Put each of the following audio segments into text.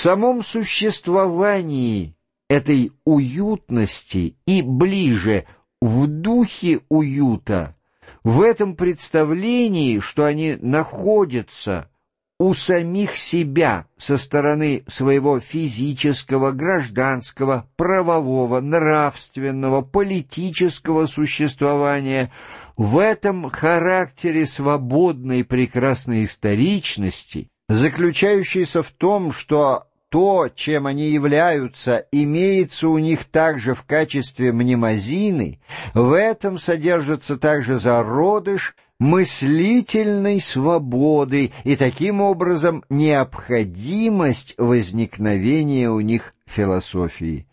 самом существовании этой уютности и ближе в духе уюта, в этом представлении, что они находятся у самих себя со стороны своего физического, гражданского, правового, нравственного, политического существования, в этом характере свободной прекрасной историчности, заключающейся в том, что то, чем они являются, имеется у них также в качестве мнемозины, в этом содержится также зародыш – мыслительной свободы и таким образом необходимость возникновения у них философии.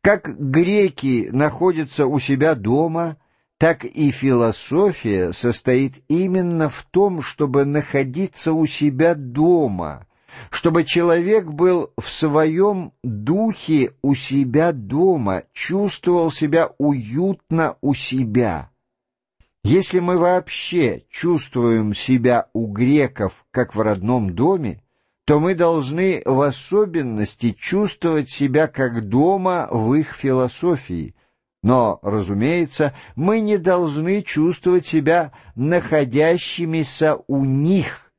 Как греки находятся у себя дома, так и философия состоит именно в том, чтобы находиться у себя дома, чтобы человек был в своем духе у себя дома, чувствовал себя уютно у себя. Если мы вообще чувствуем себя у греков как в родном доме, то мы должны в особенности чувствовать себя как дома в их философии. Но, разумеется, мы не должны чувствовать себя находящимися у них,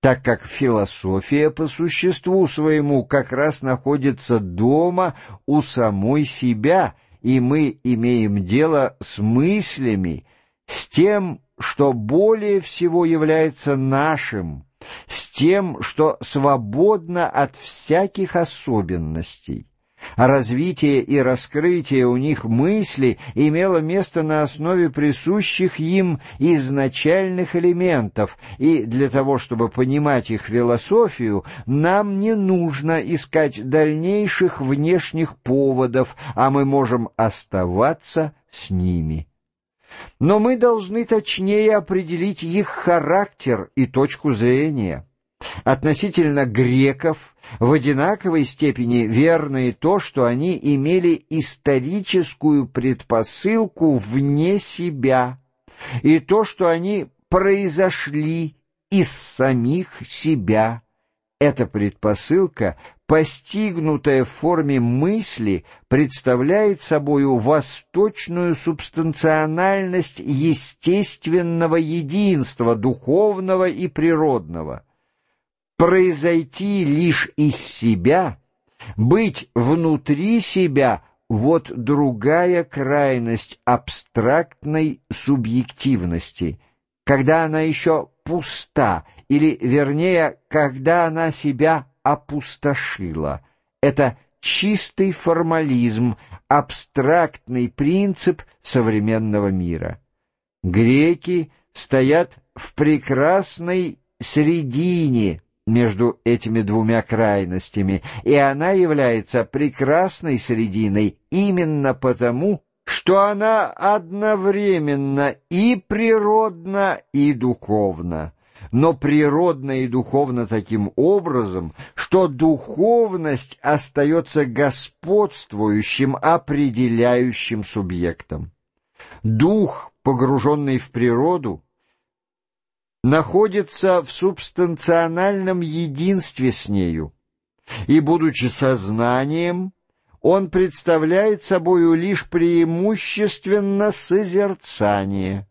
так как философия по существу своему как раз находится дома у самой себя, и мы имеем дело с мыслями, с тем, что более всего является нашим, с тем, что свободно от всяких особенностей. Развитие и раскрытие у них мысли имело место на основе присущих им изначальных элементов, и для того, чтобы понимать их философию, нам не нужно искать дальнейших внешних поводов, а мы можем оставаться с ними но мы должны точнее определить их характер и точку зрения. Относительно греков в одинаковой степени верно и то, что они имели историческую предпосылку вне себя, и то, что они произошли из самих себя. Эта предпосылка постигнутая в форме мысли, представляет собою восточную субстанциональность естественного единства, духовного и природного. Произойти лишь из себя, быть внутри себя — вот другая крайность абстрактной субъективности, когда она еще пуста, или, вернее, когда она себя опустошила. Это чистый формализм, абстрактный принцип современного мира. Греки стоят в прекрасной середине между этими двумя крайностями, и она является прекрасной серединой именно потому, что она одновременно и природна, и духовна но природно и духовно таким образом, что духовность остается господствующим, определяющим субъектом. Дух, погруженный в природу, находится в субстанциональном единстве с нею, и, будучи сознанием, он представляет собою лишь преимущественно созерцание.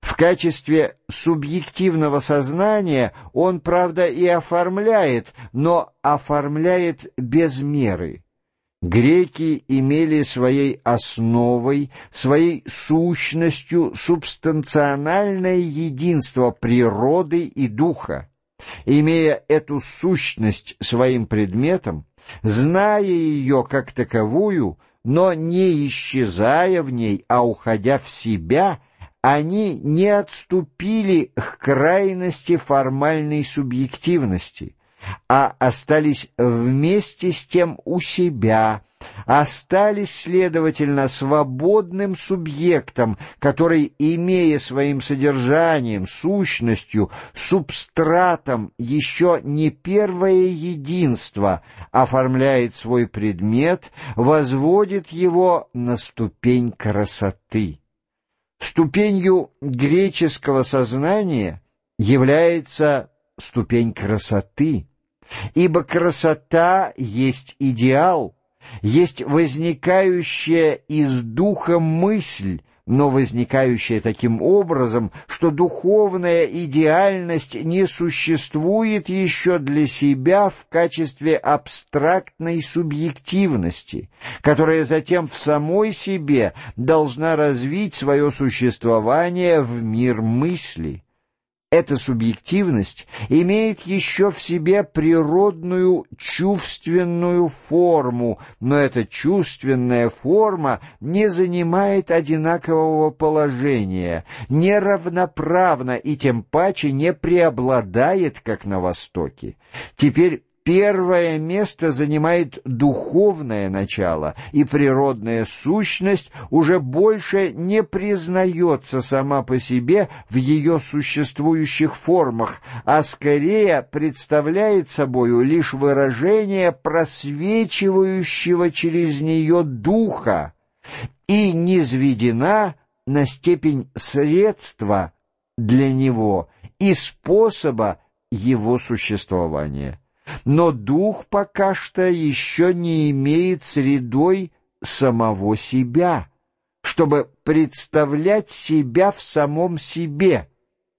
В качестве субъективного сознания он, правда, и оформляет, но оформляет без меры. Греки имели своей основой, своей сущностью субстанциональное единство природы и духа. Имея эту сущность своим предметом, зная ее как таковую, но не исчезая в ней, а уходя в себя – они не отступили к крайности формальной субъективности, а остались вместе с тем у себя, остались, следовательно, свободным субъектом, который, имея своим содержанием, сущностью, субстратом еще не первое единство, оформляет свой предмет, возводит его на ступень красоты. Ступенью греческого сознания является ступень красоты, Ибо красота есть идеал, есть возникающая из духа мысль, но возникающая таким образом, что духовная идеальность не существует еще для себя в качестве абстрактной субъективности, которая затем в самой себе должна развить свое существование в мир мысли. Эта субъективность имеет еще в себе природную чувственную форму, но эта чувственная форма не занимает одинакового положения, неравноправна и тем паче не преобладает, как на Востоке. Теперь Первое место занимает духовное начало, и природная сущность уже больше не признается сама по себе в ее существующих формах, а скорее представляет собою лишь выражение просвечивающего через нее духа и низведена на степень средства для него и способа его существования но дух пока что еще не имеет средой самого себя, чтобы представлять себя в самом себе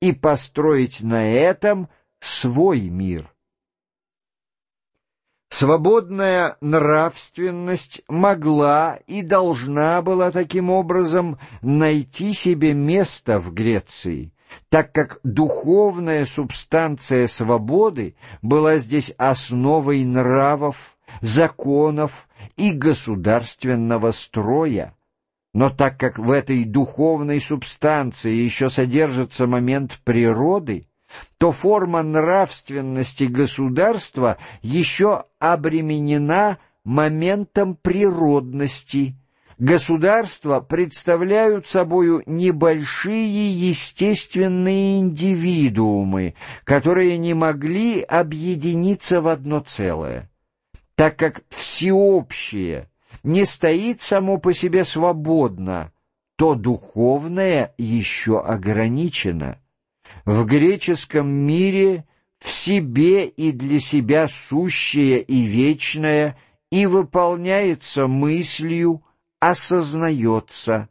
и построить на этом свой мир. Свободная нравственность могла и должна была таким образом найти себе место в Греции, так как духовная субстанция свободы была здесь основой нравов, законов и государственного строя. Но так как в этой духовной субстанции еще содержится момент природы, то форма нравственности государства еще обременена моментом природности – Государства представляют собою небольшие естественные индивидуумы, которые не могли объединиться в одно целое. Так как всеобщее не стоит само по себе свободно, то духовное еще ограничено. В греческом мире в себе и для себя сущее и вечное и выполняется мыслью, осознается,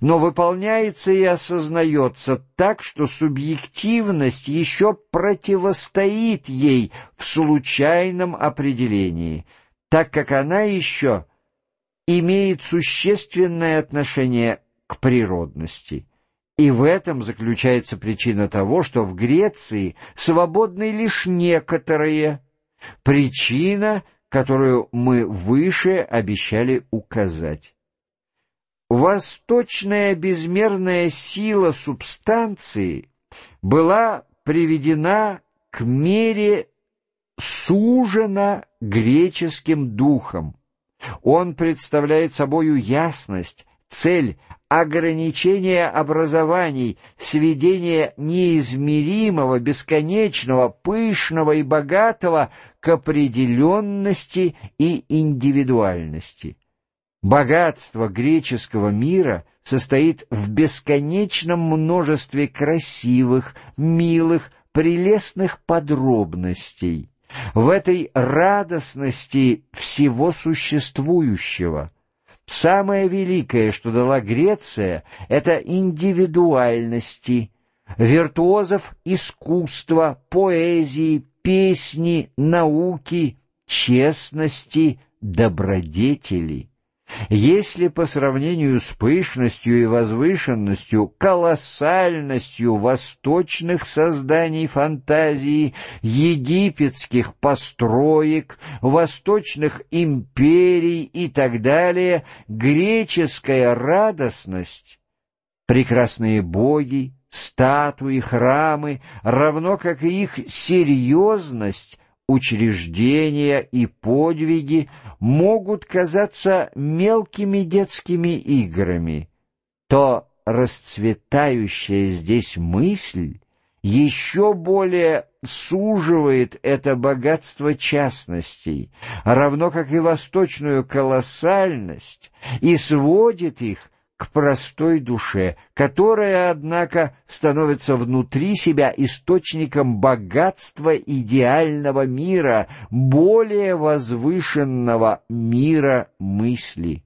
но выполняется и осознается так, что субъективность еще противостоит ей в случайном определении, так как она еще имеет существенное отношение к природности. И в этом заключается причина того, что в Греции свободны лишь некоторые. Причина, которую мы выше обещали указать. Восточная безмерная сила субстанции была приведена к мере сужена греческим духом. Он представляет собою ясность, цель, ограничение образований, сведение неизмеримого, бесконечного, пышного и богатого к определенности и индивидуальности. Богатство греческого мира состоит в бесконечном множестве красивых, милых, прелестных подробностей, в этой радостности всего существующего. Самое великое, что дала Греция, это индивидуальности, виртуозов искусства, поэзии, песни, науки, честности, добродетели. Если по сравнению с пышностью и возвышенностью, колоссальностью восточных созданий фантазии, египетских построек, восточных империй и так далее, греческая радостность, прекрасные боги, статуи, храмы, равно как и их серьезность, учреждения и подвиги могут казаться мелкими детскими играми, то расцветающая здесь мысль еще более суживает это богатство частностей, равно как и восточную колоссальность, и сводит их к простой душе, которая, однако, становится внутри себя источником богатства идеального мира, более возвышенного мира мысли.